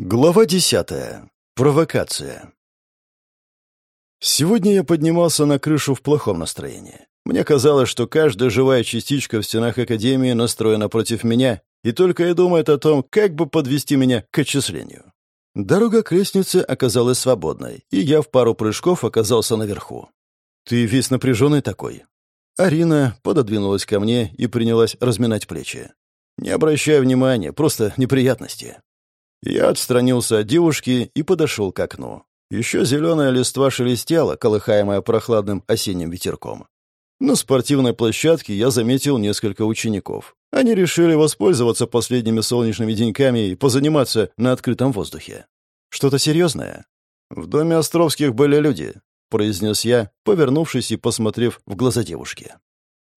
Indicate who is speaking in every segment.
Speaker 1: Глава десятая. Провокация. Сегодня я поднимался на крышу в плохом настроении. Мне казалось, что каждая живая частичка в стенах Академии настроена против меня, и только и думает о том, как бы подвести меня к отчислению. Дорога к лестнице оказалась свободной, и я в пару прыжков оказался наверху. «Ты весь напряженный такой?» Арина пододвинулась ко мне и принялась разминать плечи. «Не обращай внимания, просто неприятности». Я отстранился от девушки и подошел к окну. Еще зеленая листва шелестела, колыхаемая прохладным осенним ветерком. На спортивной площадке я заметил несколько учеников. Они решили воспользоваться последними солнечными деньками и позаниматься на открытом воздухе. «Что-то серьезное?» «В доме Островских были люди», — произнес я, повернувшись и посмотрев в глаза девушки.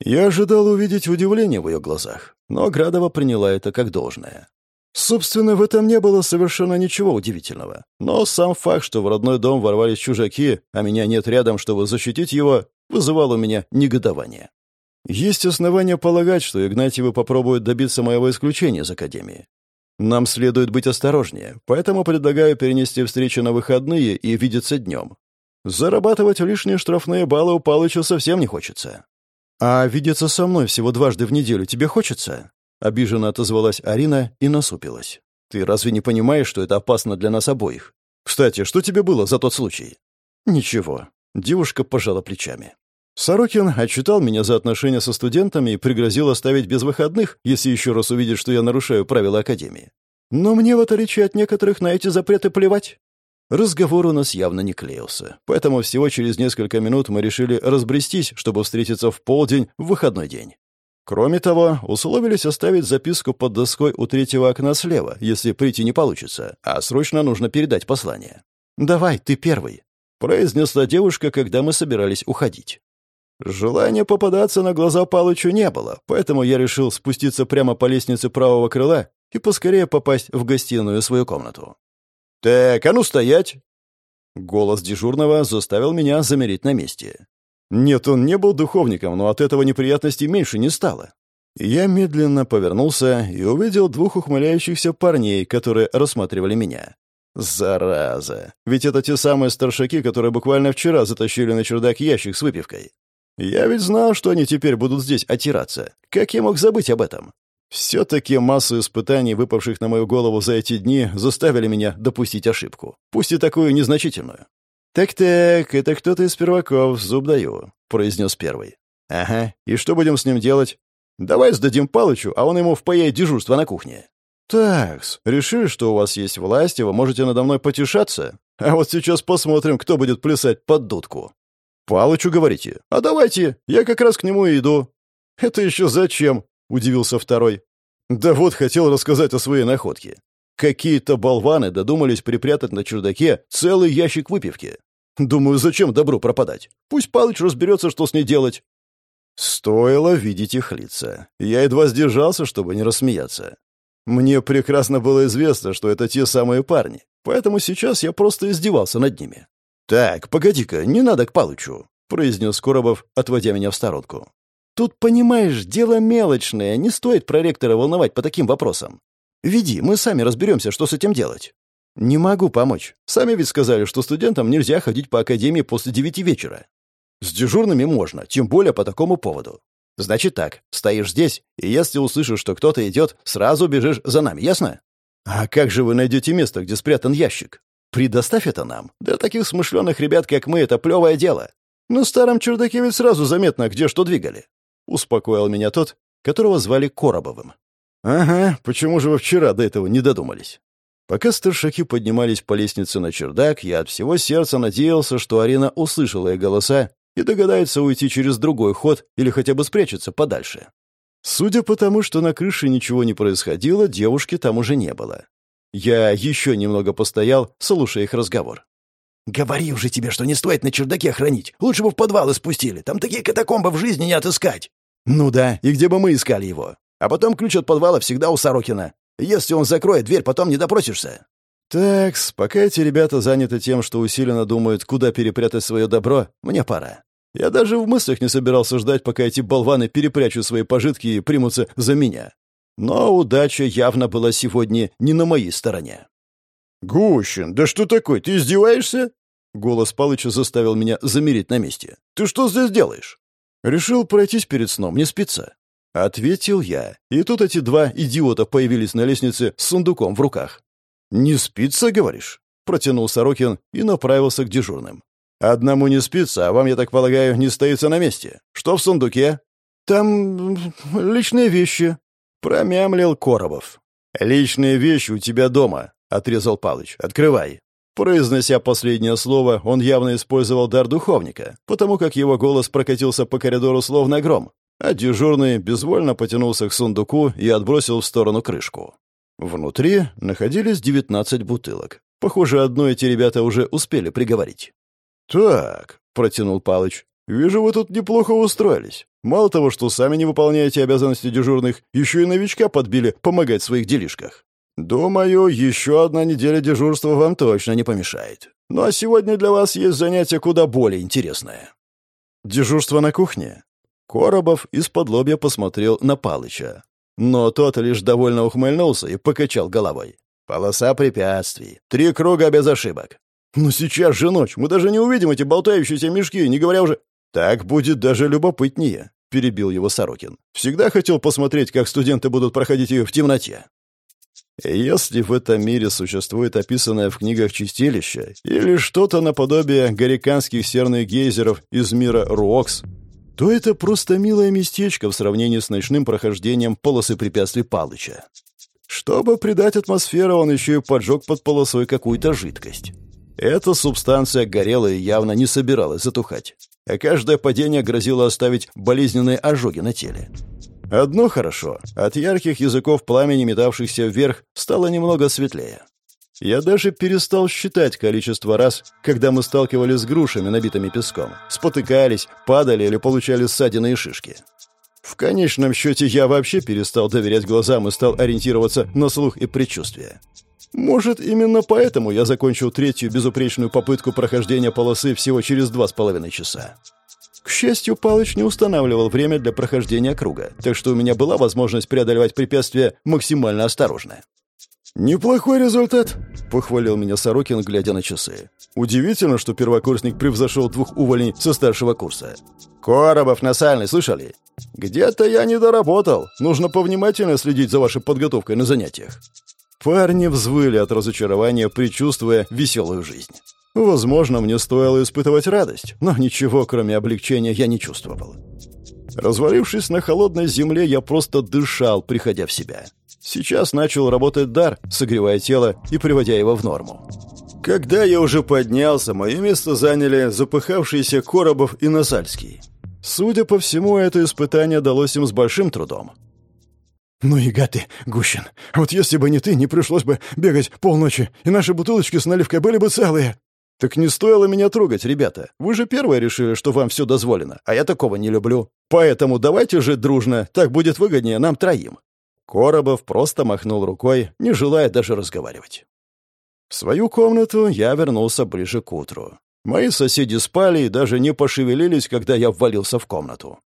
Speaker 1: Я ожидал увидеть удивление в ее глазах, но Градова приняла это как должное. Собственно, в этом не было совершенно ничего удивительного. Но сам факт, что в родной дом ворвались чужаки, а меня нет рядом, чтобы защитить его, вызывал у меня негодование. Есть основания полагать, что Игнатьевы попробуют добиться моего исключения из Академии. Нам следует быть осторожнее, поэтому предлагаю перенести встречу на выходные и видеться днем. Зарабатывать лишние штрафные баллы у Палыча совсем не хочется. А видеться со мной всего дважды в неделю тебе хочется? Обиженно отозвалась Арина и насупилась. «Ты разве не понимаешь, что это опасно для нас обоих? Кстати, что тебе было за тот случай?» «Ничего». Девушка пожала плечами. Сорокин отчитал меня за отношения со студентами и пригрозил оставить без выходных, если еще раз увидит, что я нарушаю правила Академии. Но мне, в отличие от некоторых, на эти запреты плевать. Разговор у нас явно не клеился, поэтому всего через несколько минут мы решили разбрестись, чтобы встретиться в полдень в выходной день. Кроме того, условились оставить записку под доской у третьего окна слева, если прийти не получится, а срочно нужно передать послание. «Давай, ты первый», — произнесла девушка, когда мы собирались уходить. Желания попадаться на глаза Палычу не было, поэтому я решил спуститься прямо по лестнице правого крыла и поскорее попасть в гостиную свою комнату. «Так, а ну стоять!» Голос дежурного заставил меня замереть на месте. Нет, он не был духовником, но от этого неприятностей меньше не стало. Я медленно повернулся и увидел двух ухмыляющихся парней, которые рассматривали меня. Зараза! Ведь это те самые старшаки, которые буквально вчера затащили на чердак ящик с выпивкой. Я ведь знал, что они теперь будут здесь отираться. Как я мог забыть об этом? Все-таки массу испытаний, выпавших на мою голову за эти дни, заставили меня допустить ошибку. Пусть и такую незначительную. «Так-так, это кто-то из перваков, зуб даю», — произнес первый. «Ага, и что будем с ним делать?» «Давай сдадим Палычу, а он ему впаяет дежурство на кухне». «Такс, решили, что у вас есть власть, и вы можете надо мной потешаться? А вот сейчас посмотрим, кто будет плясать под дудку». «Палычу, говорите? А давайте, я как раз к нему и иду». «Это еще зачем?» — удивился второй. «Да вот хотел рассказать о своей находке. Какие-то болваны додумались припрятать на чердаке целый ящик выпивки. Думаю, зачем добру пропадать? Пусть Палыч разберется, что с ней делать. Стоило видеть их лица. Я едва сдержался, чтобы не рассмеяться. Мне прекрасно было известно, что это те самые парни, поэтому сейчас я просто издевался над ними. «Так, погоди-ка, не надо к Палычу», — произнес Коробов, отводя меня в сторонку. «Тут, понимаешь, дело мелочное, не стоит проректора волновать по таким вопросам. Веди, мы сами разберемся, что с этим делать». «Не могу помочь. Сами ведь сказали, что студентам нельзя ходить по академии после девяти вечера. С дежурными можно, тем более по такому поводу. Значит так, стоишь здесь, и если услышишь, что кто-то идет, сразу бежишь за нами, ясно? А как же вы найдете место, где спрятан ящик? Предоставь это нам. Для таких смышленых ребят, как мы, это плевое дело. На старом чердаке ведь сразу заметно, где что двигали. Успокоил меня тот, которого звали Коробовым. «Ага, почему же вы вчера до этого не додумались?» Пока старшаки поднимались по лестнице на чердак, я от всего сердца надеялся, что Арина услышала их голоса и догадается уйти через другой ход или хотя бы спрячется подальше. Судя по тому, что на крыше ничего не происходило, девушки там уже не было. Я еще немного постоял, слушая их разговор. «Говори уже тебе, что не стоит на чердаке хранить. Лучше бы в подвалы спустили. Там такие катакомбы в жизни не отыскать». «Ну да, и где бы мы искали его? А потом ключ от подвала всегда у Сорокина. Если он закроет дверь, потом не допросишься». «Такс, пока эти ребята заняты тем, что усиленно думают, куда перепрятать свое добро, мне пора. Я даже в мыслях не собирался ждать, пока эти болваны перепрячут свои пожитки и примутся за меня. Но удача явно была сегодня не на моей стороне. «Гущин, да что такое, ты издеваешься?» Голос Палыча заставил меня замереть на месте. «Ты что здесь делаешь?» «Решил пройтись перед сном, не спится». Ответил я, и тут эти два идиота появились на лестнице с сундуком в руках. «Не спится, говоришь?» — протянул Сорокин и направился к дежурным. «Одному не спится, а вам, я так полагаю, не стоится на месте. Что в сундуке?» «Там личные вещи», — промямлил Коробов. «Личные вещи у тебя дома», — отрезал Палыч. «Открывай». Произнося последнее слово, он явно использовал дар духовника, потому как его голос прокатился по коридору словно гром, а дежурный безвольно потянулся к сундуку и отбросил в сторону крышку. Внутри находились 19 бутылок. Похоже, одно эти ребята уже успели приговорить. «Так», — протянул Палыч, — «вижу, вы тут неплохо устроились. Мало того, что сами не выполняете обязанности дежурных, еще и новичка подбили помогать в своих делишках. Думаю, еще одна неделя дежурства вам точно не помешает. Ну а сегодня для вас есть занятие куда более интересное. Дежурство на кухне. Коробов из-под лобья посмотрел на Палыча. Но тот лишь довольно ухмыльнулся и покачал головой. Полоса препятствий. Три круга без ошибок. Но «Ну сейчас же ночь. Мы даже не увидим эти болтающиеся мешки, не говоря уже... Так будет даже любопытнее, перебил его Сорокин. Всегда хотел посмотреть, как студенты будут проходить ее в темноте. Если в этом мире существует описанное в книгах чистилище или что-то наподобие гариканских серных гейзеров из мира Руокс, то это просто милое местечко в сравнении с ночным прохождением полосы препятствий Палыча. Чтобы придать атмосферу, он еще и поджег под полосой какую-то жидкость. Эта субстанция горела и явно не собиралась затухать, а каждое падение грозило оставить болезненные ожоги на теле. Одно хорошо. От ярких языков пламени, метавшихся вверх, стало немного светлее. Я даже перестал считать количество раз, когда мы сталкивались с грушами, набитыми песком, спотыкались, падали или получали ссадины и шишки. В конечном счете я вообще перестал доверять глазам и стал ориентироваться на слух и предчувствие. Может, именно поэтому я закончил третью безупречную попытку прохождения полосы всего через два с половиной часа. К счастью, Палыч не устанавливал время для прохождения круга, так что у меня была возможность преодолевать препятствия максимально осторожно. «Неплохой результат», — похвалил меня Сорокин, глядя на часы. «Удивительно, что первокурсник превзошел двух увольней со старшего курса». «Коробов, Насальный, слышали? Где-то я не доработал. Нужно повнимательно следить за вашей подготовкой на занятиях». Парни взвыли от разочарования, предчувствуя веселую жизнь. Возможно, мне стоило испытывать радость, но ничего, кроме облегчения, я не чувствовал. Развалившись на холодной земле, я просто дышал, приходя в себя. Сейчас начал работать дар, согревая тело и приводя его в норму. Когда я уже поднялся, мое место заняли запыхавшиеся Коробов и Насальский. Судя по всему, это испытание далось им с большим трудом. «Ну и гады, Гущин. Вот если бы не ты, не пришлось бы бегать полночи, и наши бутылочки с наливкой были бы целые», «Так не стоило меня трогать, ребята. Вы же первые решили, что вам все дозволено, а я такого не люблю. Поэтому давайте жить дружно, так будет выгоднее нам троим». Коробов просто махнул рукой, не желая даже разговаривать. В свою комнату я вернулся ближе к утру. Мои соседи спали и даже не пошевелились, когда я ввалился в комнату.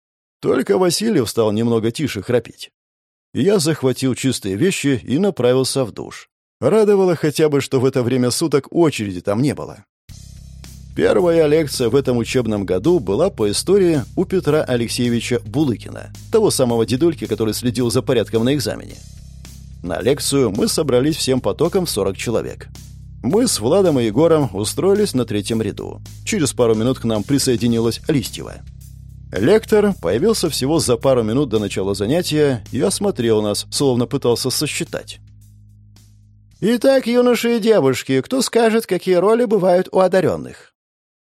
Speaker 1: Только Васильев стал немного тише храпеть. Я захватил чистые вещи и направился в душ. Радовало хотя бы, что в это время суток очереди там не было. Первая лекция в этом учебном году была по истории у Петра Алексеевича Булыкина, того самого дедульки, который следил за порядком на экзамене. На лекцию мы собрались всем потоком в 40 человек. Мы с Владом и Егором устроились на третьем ряду. Через пару минут к нам присоединилась Листьева. Лектор появился всего за пару минут до начала занятия и осмотрел нас, словно пытался сосчитать. «Итак, юноши и девушки, кто скажет, какие роли бывают у одаренных?»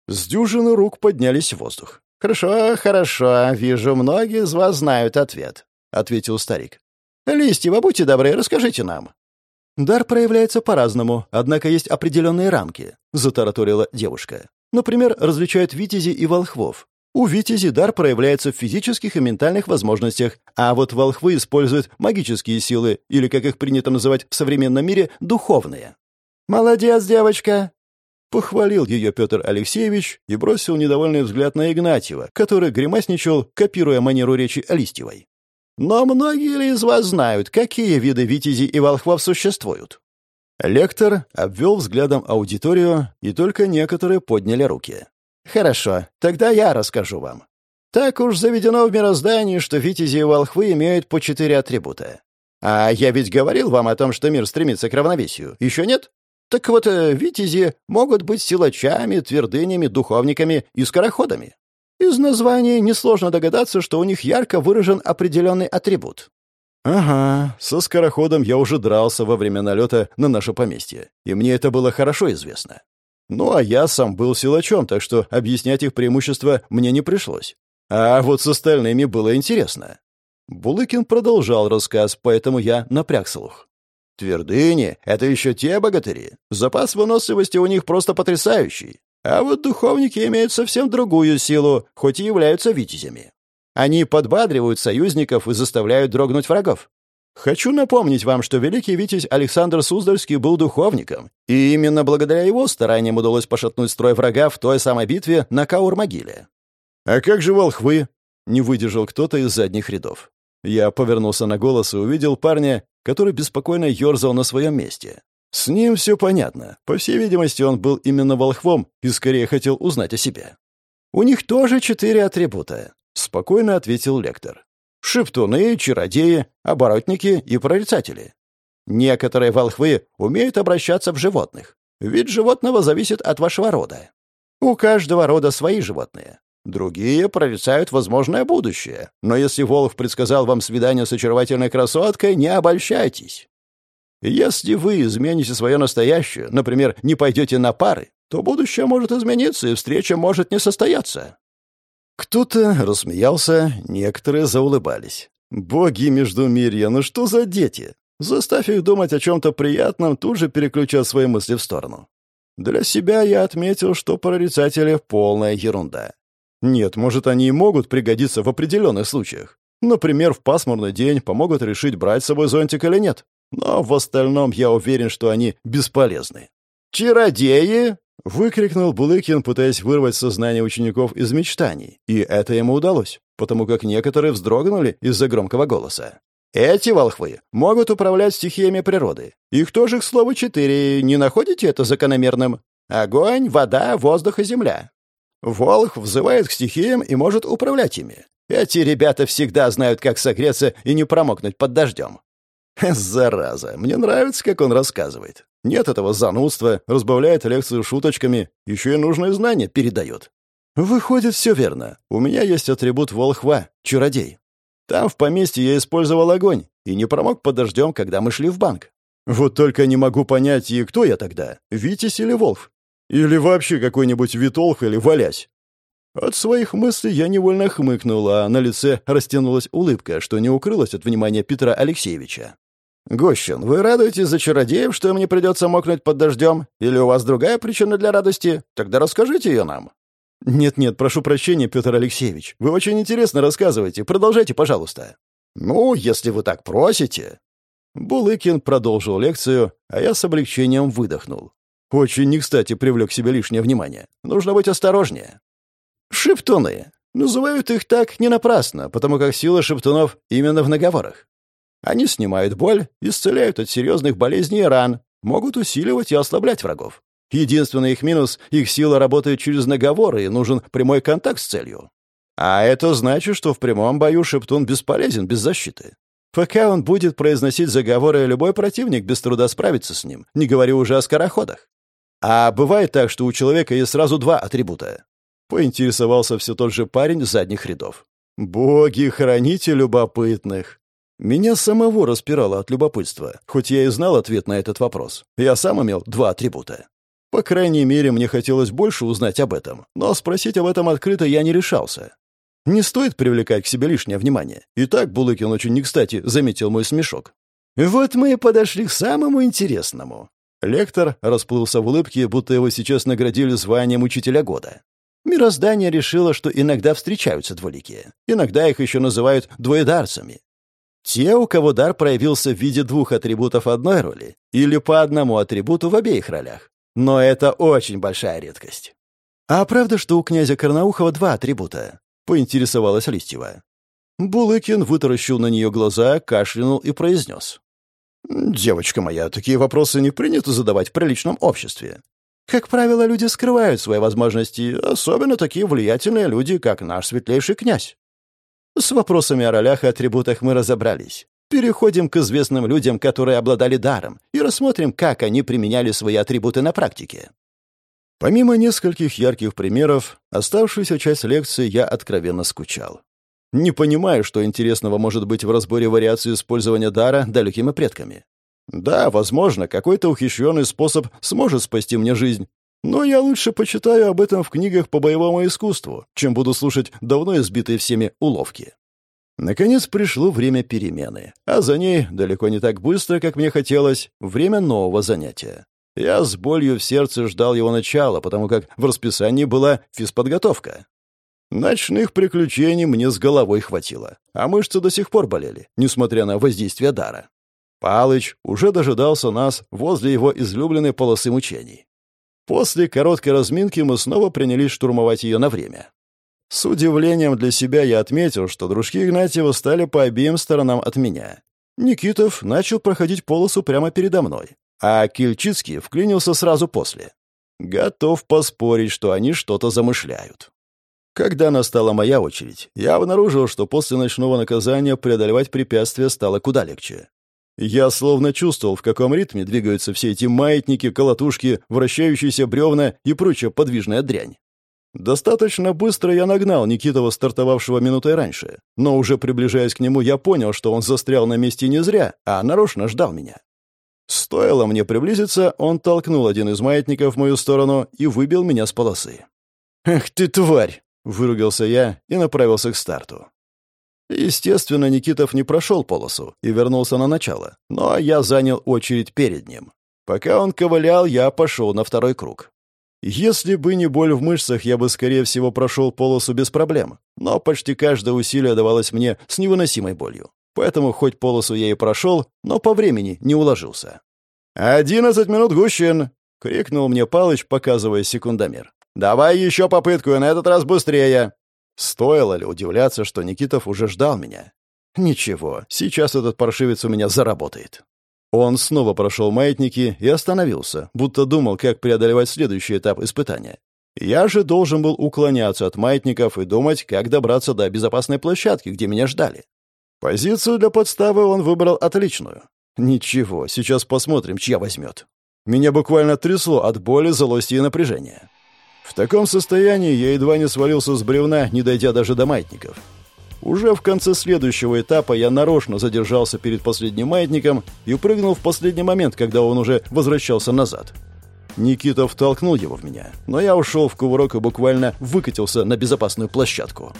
Speaker 1: С дюжины рук поднялись в воздух. «Хорошо, хорошо. Вижу, многие из вас знают ответ», — ответил старик. «Листьева, будьте добры, расскажите нам». «Дар проявляется по-разному, однако есть определенные рамки», — затараторила девушка. «Например, различают витязи и волхвов. У витязи дар проявляется в физических и ментальных возможностях, а вот волхвы используют магические силы, или, как их принято называть в современном мире, духовные». «Молодец, девочка!» Похвалил ее Петр Алексеевич и бросил недовольный взгляд на Игнатьева, который гримасничал, копируя манеру речи Листьевой. «Но многие ли из вас знают, какие виды витязей и волхвов существуют?» Лектор обвел взглядом аудиторию, и только некоторые подняли руки. «Хорошо, тогда я расскажу вам. Так уж заведено в мироздании, что витязи и волхвы имеют по четыре атрибута. А я ведь говорил вам о том, что мир стремится к равновесию. Еще нет? Так вот, э, витязи могут быть силачами, твердынями, духовниками и скороходами. Из названия несложно догадаться, что у них ярко выражен определенный атрибут. Ага, со скороходом я уже дрался во время налета на наше поместье, и мне это было хорошо известно. Ну, а я сам был силачом, так что объяснять их преимущества мне не пришлось. А вот с остальными было интересно. Булыкин продолжал рассказ, поэтому я напряг слух. Твердыни — это еще те богатыри. Запас выносливости у них просто потрясающий. А вот духовники имеют совсем другую силу, хоть и являются витязями. Они подбадривают союзников и заставляют дрогнуть врагов. Хочу напомнить вам, что великий витязь Александр Суздальский был духовником, и именно благодаря его стараниям удалось пошатнуть строй врага в той самой битве на Каур-могиле. «А как же волхвы?» — не выдержал кто-то из задних рядов. Я повернулся на голос и увидел парня, который беспокойно ерзал на своем месте. С ним все понятно. По всей видимости, он был именно волхвом и скорее хотел узнать о себе. «У них тоже четыре атрибута», — спокойно ответил лектор. «Шептуны, чародеи, оборотники и прорицатели. Некоторые волхвы умеют обращаться в животных. Вид животного зависит от вашего рода. У каждого рода свои животные. Другие прорицают возможное будущее. Но если Волх предсказал вам свидание с очаровательной красоткой, не обольщайтесь. Если вы измените свое настоящее, например, не пойдете на пары, то будущее может измениться, и встреча может не состояться». Кто-то рассмеялся, некоторые заулыбались. «Боги Междумирья, ну что за дети? Заставь их думать о чем-то приятном, тут же переключать свои мысли в сторону. Для себя я отметил, что прорицатели — полная ерунда. Нет, может, они и могут пригодиться в определенных случаях. Например, в пасмурный день помогут решить, брать с собой зонтик или нет. Но в остальном я уверен, что они бесполезны. «Чародеи!» — выкрикнул Булыкин, пытаясь вырвать сознание учеников из мечтаний. И это ему удалось, потому как некоторые вздрогнули из-за громкого голоса. «Эти волхвы могут управлять стихиями природы. Их тоже, к слову, четыре. Не находите это закономерным? Огонь, вода, воздух и земля. Волх взывает к стихиям и может управлять ими. Эти ребята всегда знают, как согреться и не промокнуть под дождем. Зараза, мне нравится, как он рассказывает. Нет этого занудства, разбавляет лекцию шуточками, еще и нужные знания передает. Выходит, все верно. У меня есть атрибут волхва, чародей. Там в поместье я использовал огонь и не промок под дождем, когда мы шли в банк. Вот только не могу понять, и кто я тогда, Витязь или Волф? Или вообще какой-нибудь Витолх или Валясь? От своих мыслей я невольно хмыкнул, а на лице растянулась улыбка, что не укрылась от внимания Петра Алексеевича. «Гощин, вы радуетесь за чародеев, что мне придется мокнуть под дождем? Или у вас другая причина для радости? Тогда расскажите ее нам». «Нет-нет, прошу прощения, Петр Алексеевич. Вы очень интересно рассказываете. Продолжайте, пожалуйста». «Ну, если вы так просите». Булыкин продолжил лекцию, а я с облегчением выдохнул. Очень не кстати привлек себе лишнее внимание. Нужно быть осторожнее. Шептуны. Называют их так не напрасно, потому как сила шептунов именно в наговорах. Они снимают боль, исцеляют от серьезных болезней и ран, могут усиливать и ослаблять врагов. Единственный их минус — их сила работает через наговоры, и нужен прямой контакт с целью. А это значит, что в прямом бою шептун бесполезен без защиты. Пока он будет произносить заговоры, любой противник без труда справится с ним, не говорю уже о скороходах. А бывает так, что у человека есть сразу два атрибута. Поинтересовался все тот же парень с задних рядов. «Боги, храните любопытных!» Меня самого распирало от любопытства, хоть я и знал ответ на этот вопрос. Я сам имел два атрибута. По крайней мере, мне хотелось больше узнать об этом, но спросить об этом открыто я не решался. Не стоит привлекать к себе лишнее внимание. И так Булыкин очень не кстати заметил мой смешок. Вот мы и подошли к самому интересному. Лектор расплылся в улыбке, будто его сейчас наградили званием учителя года. Мироздание решило, что иногда встречаются двуликие. Иногда их еще называют двоедарцами. Те, у кого дар проявился в виде двух атрибутов одной роли или по одному атрибуту в обеих ролях. Но это очень большая редкость. «А правда, что у князя Карнаухова два атрибута?» — поинтересовалась Листьева. Булыкин вытаращил на нее глаза, кашлянул и произнес. «Девочка моя, такие вопросы не принято задавать в приличном обществе. Как правило, люди скрывают свои возможности, особенно такие влиятельные люди, как наш светлейший князь. С вопросами о ролях и атрибутах мы разобрались. Переходим к известным людям, которые обладали даром, и рассмотрим, как они применяли свои атрибуты на практике. Помимо нескольких ярких примеров, оставшуюся часть лекции я откровенно скучал. Не понимаю, что интересного может быть в разборе вариаций использования дара далекими предками. Да, возможно, какой-то ухищренный способ сможет спасти мне жизнь, но я лучше почитаю об этом в книгах по боевому искусству, чем буду слушать давно избитые всеми уловки. Наконец пришло время перемены, а за ней, далеко не так быстро, как мне хотелось, время нового занятия. Я с болью в сердце ждал его начала, потому как в расписании была физподготовка. Ночных приключений мне с головой хватило, а мышцы до сих пор болели, несмотря на воздействие дара. Палыч уже дожидался нас возле его излюбленной полосы мучений. После короткой разминки мы снова принялись штурмовать ее на время. С удивлением для себя я отметил, что дружки Игнатьева стали по обеим сторонам от меня. Никитов начал проходить полосу прямо передо мной, а Кильчицкий вклинился сразу после. Готов поспорить, что они что-то замышляют. Когда настала моя очередь, я обнаружил, что после ночного наказания преодолевать препятствия стало куда легче. Я словно чувствовал, в каком ритме двигаются все эти маятники, колотушки, вращающиеся бревна и прочая подвижная дрянь. Достаточно быстро я нагнал Никитова, стартовавшего минутой раньше, но уже приближаясь к нему, я понял, что он застрял на месте не зря, а нарочно ждал меня. Стоило мне приблизиться, он толкнул один из маятников в мою сторону и выбил меня с полосы. «Эх ты, тварь!» — выругался я и направился к старту. Естественно, Никитов не прошел полосу и вернулся на начало, но я занял очередь перед ним. Пока он ковылял, я пошел на второй круг. Если бы не боль в мышцах, я бы, скорее всего, прошел полосу без проблем, но почти каждое усилие давалось мне с невыносимой болью. Поэтому хоть полосу я и прошел, но по времени не уложился. «Одиннадцать минут гущин!» — крикнул мне Палыч, показывая секундомер. «Давай еще попытку, и на этот раз быстрее!» Стоило ли удивляться, что Никитов уже ждал меня? Ничего, сейчас этот паршивец у меня заработает. Он снова прошел маятники и остановился, будто думал, как преодолевать следующий этап испытания. Я же должен был уклоняться от маятников и думать, как добраться до безопасной площадки, где меня ждали. Позицию для подставы он выбрал отличную. Ничего, сейчас посмотрим, чья возьмет. Меня буквально трясло от боли, злости и напряжения. В таком состоянии я едва не свалился с бревна, не дойдя даже до маятников. Уже в конце следующего этапа я нарочно задержался перед последним маятником и прыгнул в последний момент, когда он уже возвращался назад. Никита втолкнул его в меня, но я ушел в кувырок и буквально выкатился на безопасную площадку.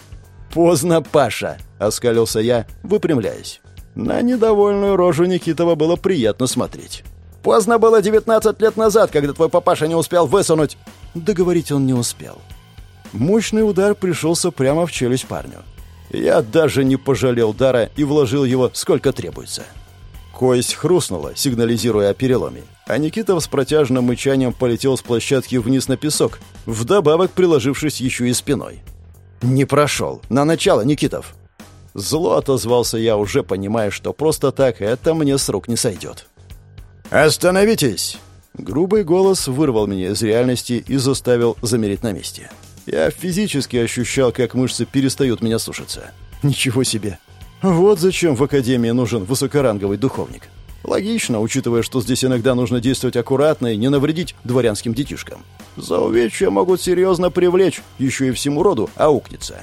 Speaker 1: «Поздно, Паша!» — оскалился я, выпрямляясь. На недовольную рожу Никитова было приятно смотреть. «Поздно было 19 лет назад, когда твой папаша не успел высунуть...» Договорить он не успел. Мощный удар пришелся прямо в челюсть парню. Я даже не пожалел дара и вложил его сколько требуется. Кость хрустнула, сигнализируя о переломе, а Никитов с протяжным мычанием полетел с площадки вниз на песок, вдобавок приложившись еще и спиной. «Не прошел. На начало, Никитов!» Зло отозвался я, уже понимая, что просто так это мне с рук не сойдет. «Остановитесь!» Грубый голос вырвал меня из реальности и заставил замереть на месте. Я физически ощущал, как мышцы перестают меня слушаться. Ничего себе. Вот зачем в Академии нужен высокоранговый духовник. Логично, учитывая, что здесь иногда нужно действовать аккуратно и не навредить дворянским детишкам. За увечья могут серьезно привлечь, еще и всему роду аукнется.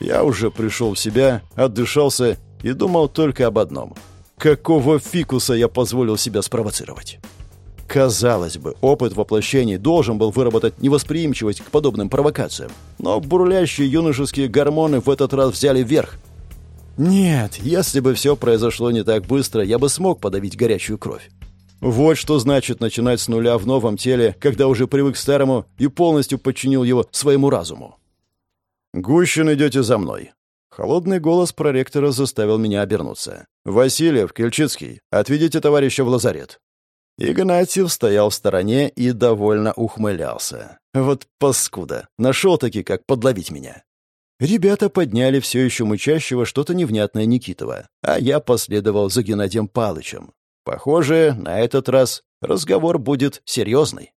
Speaker 1: Я уже пришел в себя, отдышался и думал только об одном. Какого фикуса я позволил себя спровоцировать? Казалось бы, опыт воплощений должен был выработать невосприимчивость к подобным провокациям, но бурлящие юношеские гормоны в этот раз взяли верх. Нет, если бы все произошло не так быстро, я бы смог подавить горячую кровь. Вот что значит начинать с нуля в новом теле, когда уже привык к старому и полностью подчинил его своему разуму. «Гущин, идете за мной». Холодный голос проректора заставил меня обернуться. «Васильев, Кельчицкий, отведите товарища в лазарет. Игнатьев стоял в стороне и довольно ухмылялся. Вот паскуда, нашел-таки, как подловить меня. Ребята подняли все еще мычащего что-то невнятное Никитова, а я последовал за Геннадием Палычем. Похоже, на этот раз разговор будет серьезный.